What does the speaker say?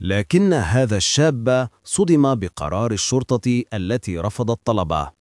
لكن هذا الشاب صدم بقرار الشرطة التي رفضت طلبه.